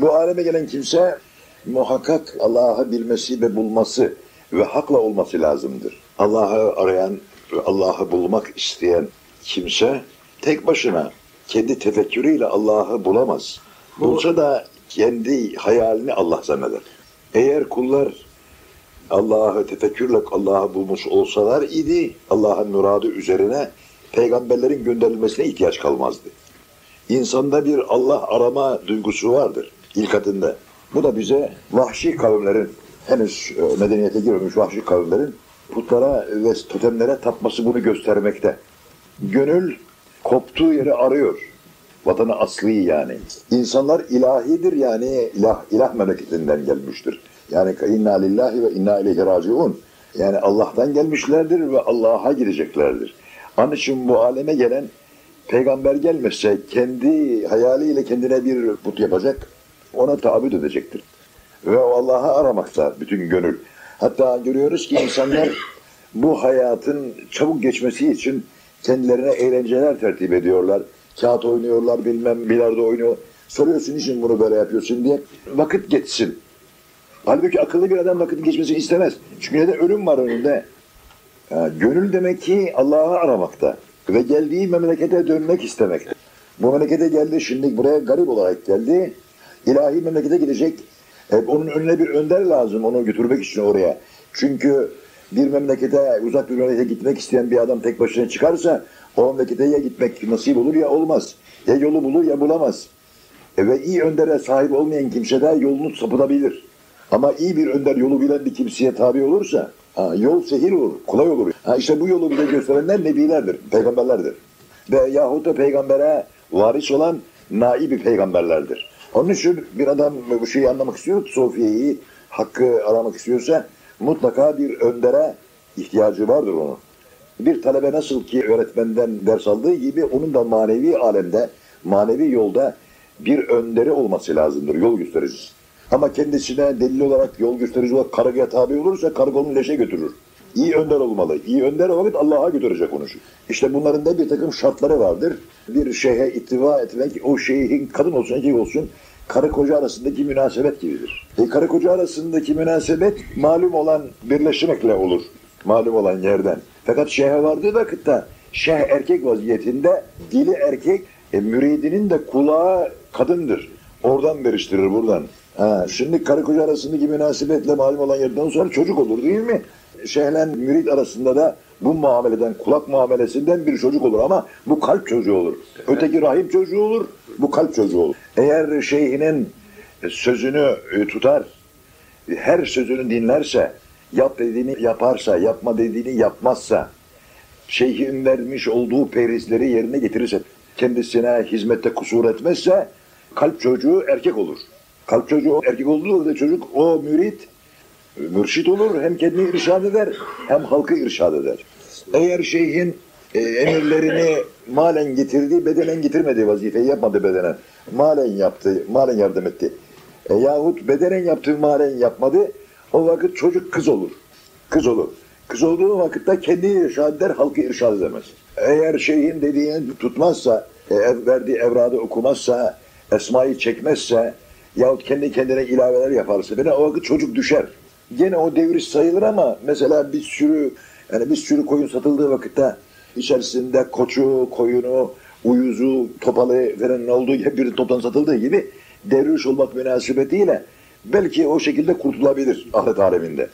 Bu aleme gelen kimse muhakkak Allah'ı bilmesi ve bulması ve hakla olması lazımdır. Allah'ı arayan Allah'ı bulmak isteyen kimse tek başına kendi tefekkürüyle Allah'ı bulamaz. Bulsa da kendi hayalini Allah zanneder. Eğer kullar Allah'ı tefekkürle Allah'ı bulmuş olsalar idi, Allah'ın muradı üzerine peygamberlerin gönderilmesine ihtiyaç kalmazdı. İnsanda bir Allah arama duygusu vardır ilk adında. Bu da bize vahşi kavimlerin, henüz e, medeniyete girmemiş vahşi kavimlerin putlara ve totemlere tapması bunu göstermekte. Gönül koptuğu yeri arıyor. Vatanı aslı yani. İnsanlar ilahidir yani ilah, ilah memleketinden gelmiştir. Yani inna lillahi ve inna ileyhi raciun. Yani Allah'tan gelmişlerdir ve Allah'a gideceklerdir. Onun için bu aleme gelen peygamber gelmezse kendi hayaliyle kendine bir put yapacak, ona taabüt edecektir. Ve Allah'ı aramakta bütün gönül. Hatta görüyoruz ki insanlar bu hayatın çabuk geçmesi için kendilerine eğlenceler tertip ediyorlar. Kağıt oynuyorlar, bilmem bilardo oynuyor. Soruyorsun için bunu böyle yapıyorsun diye. Vakit geçsin. Halbuki akıllı bir adam vakit geçmesini istemez. Çünkü neden ölüm var önünde. Ha, gönül demek ki Allah'ı aramakta ve geldiği memlekete dönmek istemekte. Bu memlekete geldi şimdi buraya garip olarak geldi. İlahi memlekete gidecek. E, onun önüne bir önder lazım onu götürmek için oraya. Çünkü bir memlekete, uzak bir memlekete gitmek isteyen bir adam tek başına çıkarsa o memlekete ya gitmek nasip olur ya olmaz. Ya yolu bulur ya bulamaz. E, ve iyi öndere sahip olmayan kimse de yolunu sapıtabilir. Ama iyi bir önder yolu bilen bir kimseye tabi olursa ha, yol sehir olur, kolay olur. Ha, işte bu yolu bize gösterenler nebilerdir, peygamberlerdir. Ve yahut da peygambere varis olan naibi peygamberlerdir. Onun için bir adam bu şeyi anlamak istiyor, Sofiye'yi, hakkı aramak istiyorsa mutlaka bir öndere ihtiyacı vardır onun. Bir talebe nasıl ki öğretmenden ders aldığı gibi onun da manevi alemde, manevi yolda bir önderi olması lazımdır, yol göstericisi. Ama kendisine delil olarak, yol gösterici olarak kargaya tabi olursa karga onu leşe götürür. İyi önder olmalı. İyi önder o vakit Allah'a götürecek onu. İşte bunların da bir takım şartları vardır. Bir şeyhe ittiva etmek, o şeyhin kadın olsun, erkek olsun, karı koca arasındaki münasebet gibidir. E, karı koca arasındaki münasebet malum olan birleşmekle olur. Malum olan yerden. Fakat şeyhe vardığı vakitte şeyh erkek vaziyetinde, dili erkek, e, müridinin de kulağı kadındır. Oradan veriştirir buradan. Ha, şimdi karı koca arasındaki münasebetle malum olan yerden sonra çocuk olur değil mi? Şeyhle mürid arasında da bu muameleden, kulak muamelesinden bir çocuk olur ama bu kalp çocuğu olur. Öteki rahim çocuğu olur, bu kalp çocuğu olur. Eğer şeyhinin sözünü e, tutar, her sözünü dinlerse, yap dediğini yaparsa, yapma dediğini yapmazsa, şeyhin vermiş olduğu perizleri yerine getirirse, kendisine hizmette kusur etmezse, kalp çocuğu erkek olur. Kalp çocuğu erkek olduğu da çocuk o mürit mürşit olur. Hem kendini irşad eder hem halkı irşad eder. Eğer şeyhin e, emirlerini malen getirdi, bedenen getirmedi vazifeyi yapmadı bedenen. Malen yaptı, malen yardım etti. E, yahut bedenen yaptığı malen yapmadı. O vakit çocuk kız olur. Kız olur. Kız olduğu vakitte kendini irşad eder, halkı irşad edemez. Eğer şeyhin dediğini tutmazsa, e, verdiği evradı okumazsa, esmayı çekmezse, yahut kendi kendine ilaveler yaparsa bile o vakit çocuk düşer. Gene o devriş sayılır ama mesela bir sürü yani bir sürü koyun satıldığı vakitte içerisinde koçu, koyunu, uyuzu, topalı falan olduğu gibi bir toptan satıldığı gibi devriş olmak münasebetiyle belki o şekilde kurtulabilir ahiret aleminde.